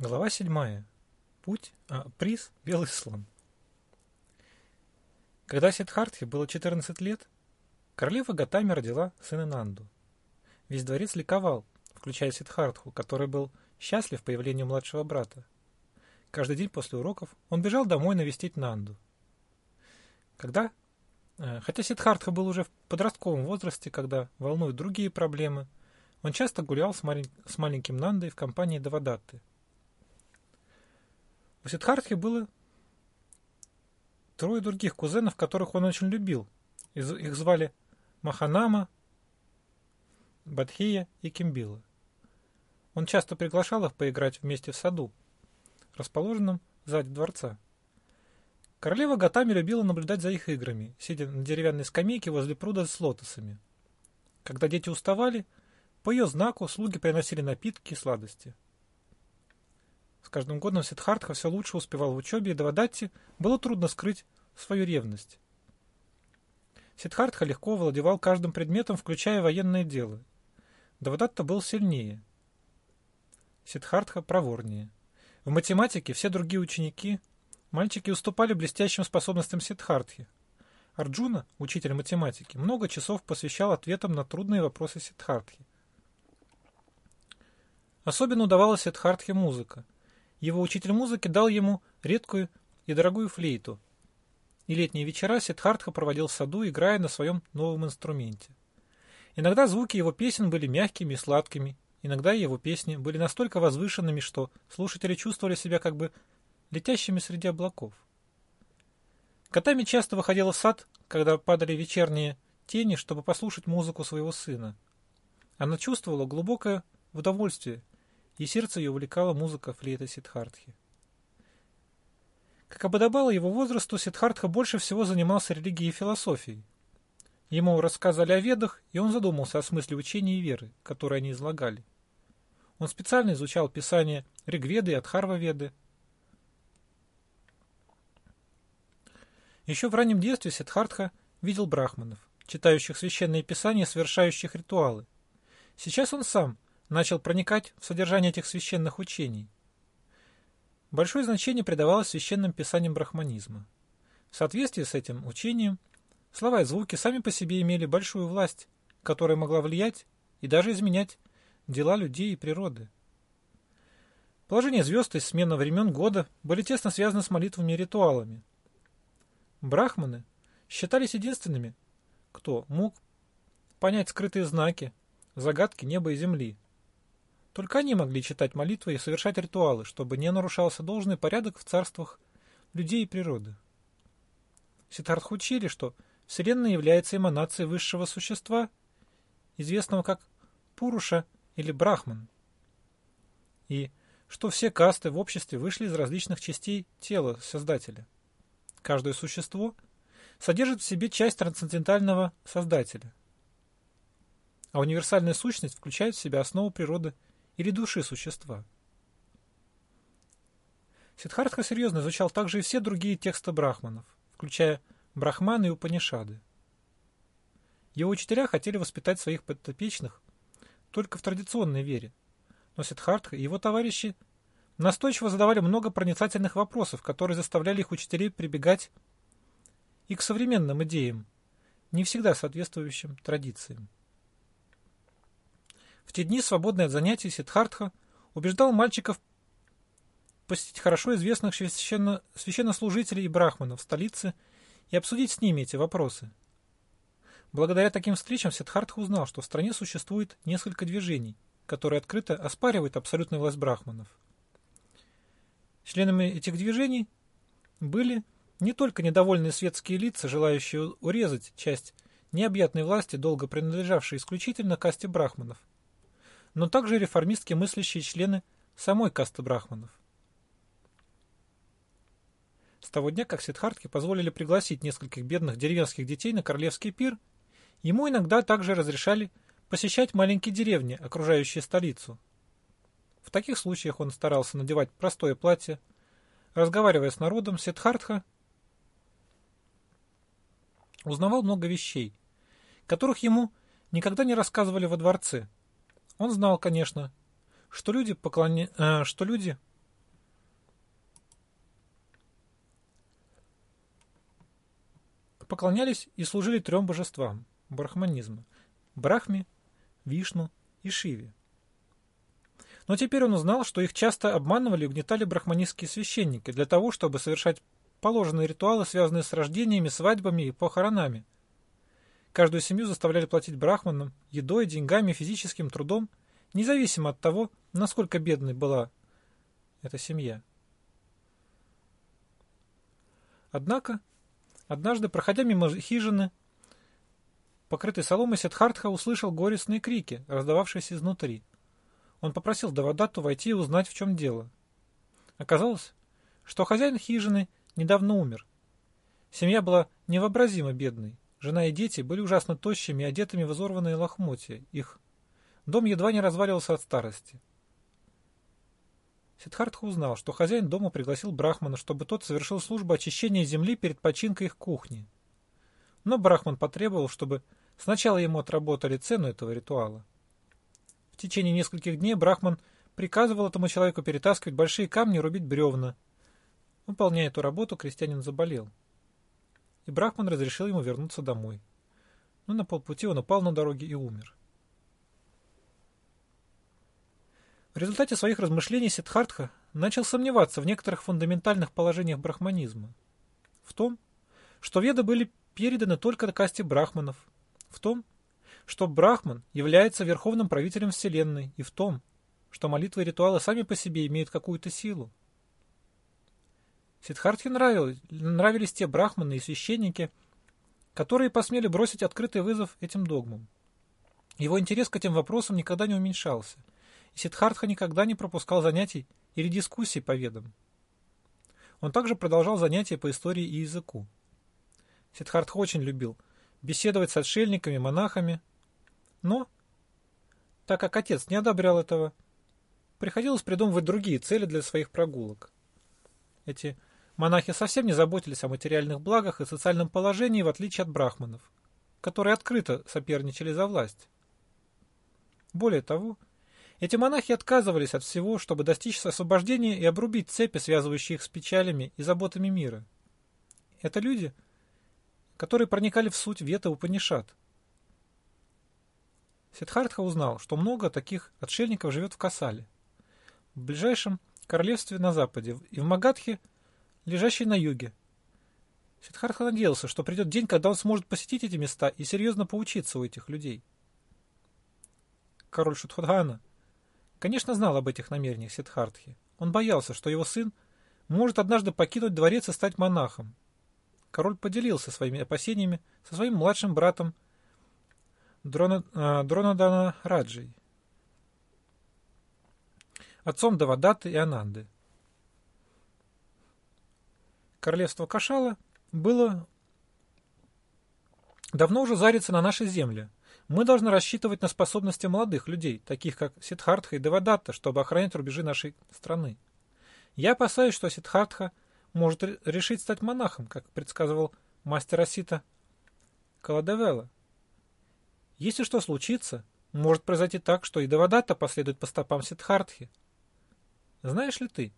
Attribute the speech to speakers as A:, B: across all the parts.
A: Глава седьмая. Путь, а, приз Белый слон. Когда Сиддхартхе было 14 лет, королева Гатами родила сына Нанду. Весь дворец ликовал, включая Сиддхартху, который был счастлив появлению младшего брата. Каждый день после уроков он бежал домой навестить Нанду. Когда, э, хотя Сиддхартха был уже в подростковом возрасте, когда волнуют другие проблемы, он часто гулял с, малень... с маленьким Нандой в компании Давадатты. У Сиддхартхи было трое других кузенов, которых он очень любил. Их звали Маханама, Бадхия и Кимбила. Он часто приглашал их поиграть вместе в саду, расположенном сзади дворца. Королева Гатами любила наблюдать за их играми, сидя на деревянной скамейке возле пруда с лотосами. Когда дети уставали, по ее знаку слуги приносили напитки и сладости. С каждым годом Сиддхартха все лучше успевал в учебе, и Давадатти было трудно скрыть свою ревность. Сиддхартха легко владевал каждым предметом, включая военное дело. Давадатта был сильнее. Сиддхартха проворнее. В математике все другие ученики, мальчики уступали блестящим способностям Сиддхартхи. Арджуна, учитель математики, много часов посвящал ответам на трудные вопросы Сиддхартхи. Особенно удавалась Сиддхартхе музыка – его учитель музыки дал ему редкую и дорогую флейту. И летние вечера Сиддхартха проводил в саду, играя на своем новом инструменте. Иногда звуки его песен были мягкими и сладкими, иногда его песни были настолько возвышенными, что слушатели чувствовали себя как бы летящими среди облаков. Катами часто выходила в сад, когда падали вечерние тени, чтобы послушать музыку своего сына. Она чувствовала глубокое удовольствие и сердце ее увлекала музыка флейта Сиддхартхи. Как ободобало его возрасту, Сиддхартха больше всего занимался религией и философией. Ему рассказали о ведах, и он задумался о смысле учения и веры, которые они излагали. Он специально изучал писания Ригведы и Адхарва-веды. Еще в раннем детстве Сиддхартха видел брахманов, читающих священные писания совершающих ритуалы. Сейчас он сам начал проникать в содержание этих священных учений. Большое значение придавалось священным писаниям брахманизма. В соответствии с этим учением, слова и звуки сами по себе имели большую власть, которая могла влиять и даже изменять дела людей и природы. Положение звезд и смена времен года были тесно связаны с молитвами и ритуалами. Брахманы считались единственными, кто мог понять скрытые знаки, загадки неба и земли, только они могли читать молитвы и совершать ритуалы, чтобы не нарушался должный порядок в царствах людей и природы. Сиддхартху учили, что Вселенная является эманацией высшего существа, известного как Пуруша или Брахман, и что все касты в обществе вышли из различных частей тела Создателя. Каждое существо содержит в себе часть трансцендентального Создателя, а универсальная сущность включает в себя основу природы или души существа. Сиддхартха серьезно изучал также и все другие тексты брахманов, включая брахманы и упанишады. Его учителя хотели воспитать своих подопечных только в традиционной вере, но Сиддхартха и его товарищи настойчиво задавали много проницательных вопросов, которые заставляли их учителей прибегать и к современным идеям, не всегда соответствующим традициям. В те дни, свободные от занятий, Сиддхартха убеждал мальчиков посетить хорошо известных священно, священнослужителей и брахманов в столице и обсудить с ними эти вопросы. Благодаря таким встречам Сиддхартха узнал, что в стране существует несколько движений, которые открыто оспаривают абсолютную власть брахманов. Членами этих движений были не только недовольные светские лица, желающие урезать часть необъятной власти, долго принадлежавшей исключительно касте брахманов, но также реформистски мыслящие члены самой касты брахманов. С того дня, как Сиддхартке позволили пригласить нескольких бедных деревенских детей на королевский пир, ему иногда также разрешали посещать маленькие деревни, окружающие столицу. В таких случаях он старался надевать простое платье. Разговаривая с народом, Сиддхартха узнавал много вещей, которых ему никогда не рассказывали во дворце – он знал, конечно, что люди поклоня... Э, что люди... поклонялись и служили трем божествам брахманизма – Брахме, Вишну и Шиве. Но теперь он узнал, что их часто обманывали и угнетали брахманистские священники для того, чтобы совершать положенные ритуалы, связанные с рождениями, свадьбами и похоронами – Каждую семью заставляли платить брахманам едой, деньгами, физическим трудом, независимо от того, насколько бедной была эта семья. Однако, однажды, проходя мимо хижины, покрытой соломой, Сиддхартха услышал горестные крики, раздававшиеся изнутри. Он попросил Давадатту войти и узнать, в чем дело. Оказалось, что хозяин хижины недавно умер. Семья была невообразимо бедной. Жена и дети были ужасно тощими одетыми в изорванные лохмотья. Их дом едва не разваливался от старости. Сиддхартха узнал, что хозяин дома пригласил Брахмана, чтобы тот совершил службу очищения земли перед починкой их кухни. Но Брахман потребовал, чтобы сначала ему отработали цену этого ритуала. В течение нескольких дней Брахман приказывал этому человеку перетаскивать большие камни и рубить бревна. Выполняя эту работу, крестьянин заболел. И Брахман разрешил ему вернуться домой. Но на полпути он упал на дороге и умер. В результате своих размышлений Сиддхартха начал сомневаться в некоторых фундаментальных положениях брахманизма. В том, что веды были переданы только касте брахманов, в том, что брахман является верховным правителем Вселенной, и в том, что молитвы и ритуалы сами по себе имеют какую-то силу. Сиддхартхе нравились, нравились те брахманы и священники, которые посмели бросить открытый вызов этим догмам. Его интерес к этим вопросам никогда не уменьшался – Сиддхартха никогда не пропускал занятий или дискуссий по ведам. Он также продолжал занятия по истории и языку. Сиддхартха очень любил беседовать с отшельниками, монахами, но, так как отец не одобрял этого, приходилось придумывать другие цели для своих прогулок. Эти монахи совсем не заботились о материальных благах и социальном положении, в отличие от брахманов, которые открыто соперничали за власть. Более того, эти монахи отказывались от всего, чтобы достичь освобождения и обрубить цепи, связывающие их с печалями и заботами мира. Это люди, которые проникали в суть Вета Упанишат. Сиддхартха узнал, что много таких отшельников живет в Касале, в ближайшем королевстве на западе, и в Магадхе, лежащей на юге. Сиддхартха надеялся, что придет день, когда он сможет посетить эти места и серьезно поучиться у этих людей. Король Шутхудхана конечно, знал об этих намерениях Сиддхартхи. Он боялся, что его сын может однажды покинуть дворец и стать монахом. Король поделился своими опасениями со своим младшим братом Дрона, э, Дронадана Раджей, отцом Давадаты и Ананды. Королевство Кашала было давно уже зарится на нашей земле, мы должны рассчитывать на способности молодых людей, таких как Сиддхартха и Девадатта, чтобы охранять рубежи нашей страны. Я опасаюсь, что Сиддхартха может решить стать монахом, как предсказывал мастер Асита Каладевела. Если что случится, может произойти так, что и Девадатта последует по стопам Сиддхартхи. Знаешь ли ты,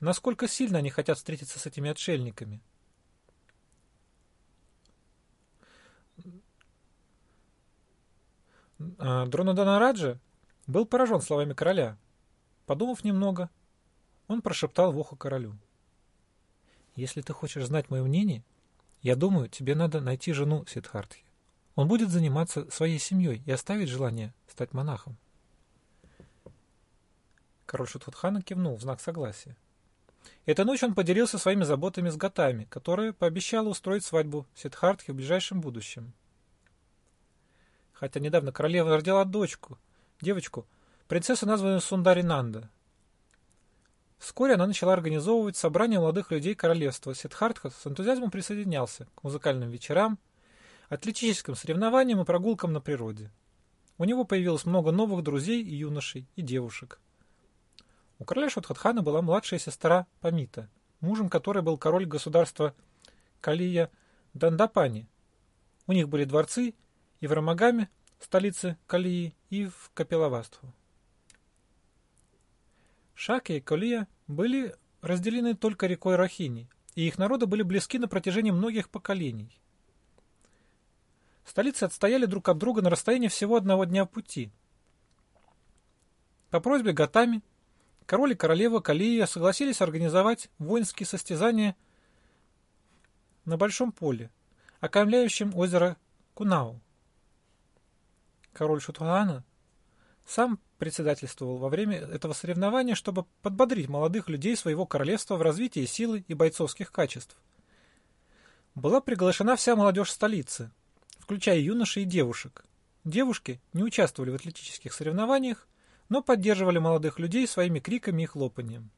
A: насколько сильно они хотят встретиться с этими отшельниками? А, Дронадана был поражен словами короля. Подумав немного, он прошептал в ухо королю. «Если ты хочешь знать мое мнение, я думаю, тебе надо найти жену Сиддхартхи. Он будет заниматься своей семьей и оставить желание стать монахом». Король Шутфутхана кивнул в знак согласия. Эту ночь он поделился своими заботами с Гатами, которая пообещала устроить свадьбу Сиддхартхи в ближайшем будущем хотя недавно королева родила дочку, девочку, принцессу, названную Сундари Нанда. Вскоре она начала организовывать собрания молодых людей королевства. Сиддхартха с энтузиазмом присоединялся к музыкальным вечерам, атлетическим соревнованиям и прогулкам на природе. У него появилось много новых друзей и юношей, и девушек. У короля Шутхатхана была младшая сестра Памита, мужем которой был король государства Калия Дандапани. У них были дворцы и в Рамагаме, столице Калии, и в Капилаваству. Шаки и Калия были разделены только рекой Рахини, и их народы были близки на протяжении многих поколений. Столицы отстояли друг от друга на расстоянии всего одного дня пути. По просьбе Гатами король и королева Калия согласились организовать воинские состязания на большом поле, окаймляющем озеро Кунау. Король Шутхана сам председательствовал во время этого соревнования, чтобы подбодрить молодых людей своего королевства в развитии силы и бойцовских качеств. Была приглашена вся молодежь столицы, включая юношей и девушек. Девушки не участвовали в атлетических соревнованиях, но поддерживали молодых людей своими криками и хлопанием.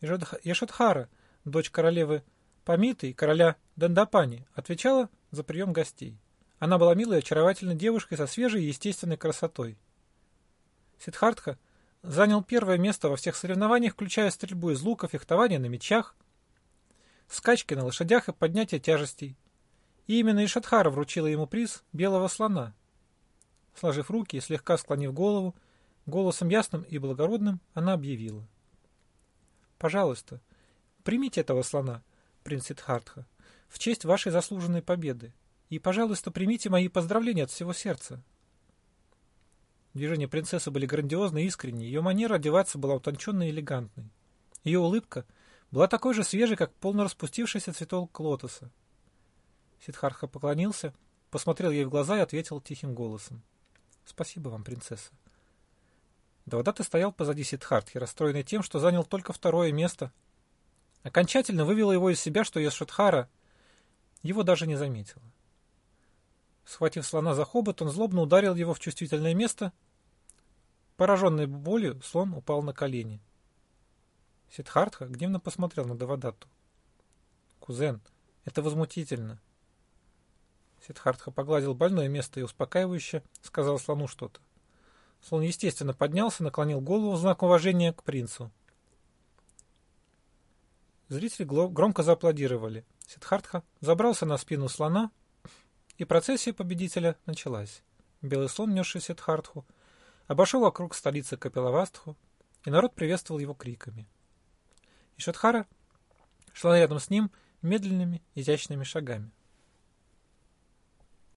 A: Яшадхара, дочь королевы Памиты и короля Дандапани, отвечала за прием гостей. Она была милой и очаровательной девушкой со свежей и естественной красотой. Сидхартха занял первое место во всех соревнованиях, включая стрельбу из лука, фехтование на мечах, скачки на лошадях и поднятие тяжестей. И именно Ишадхара вручила ему приз белого слона. Сложив руки и слегка склонив голову, голосом ясным и благородным она объявила. «Пожалуйста, примите этого слона, принц Сидхартха, в честь вашей заслуженной победы. И, пожалуйста, примите мои поздравления от всего сердца. Движения принцессы были грандиозны и искренние, ее манера одеваться была утонченной и элегантной. Ее улыбка была такой же свежей, как полно распустившийся цветок лотоса. Сидхарха поклонился, посмотрел ей в глаза и ответил тихим голосом. «Спасибо вам, принцесса». Давадата стоял позади Сидхартхи, расстроенный тем, что занял только второе место. Окончательно вывело его из себя, что Яшадхара его даже не заметила. Схватив слона за хобот, он злобно ударил его в чувствительное место. Пораженный болью, слон упал на колени. Сидхартха гневно посмотрел на Давадатту. «Кузен, это возмутительно». Сидхартха погладил больное место и успокаивающе сказал слону что-то. Слон, естественно, поднялся, наклонил голову в знак уважения к принцу. Зрители громко зааплодировали. Сидхартха забрался на спину слона, и процессия победителя началась. Белый слон, несший Сидхартху, обошел вокруг столицы Капилавастху, и народ приветствовал его криками. И Шатхара шла рядом с ним медленными, изящными шагами.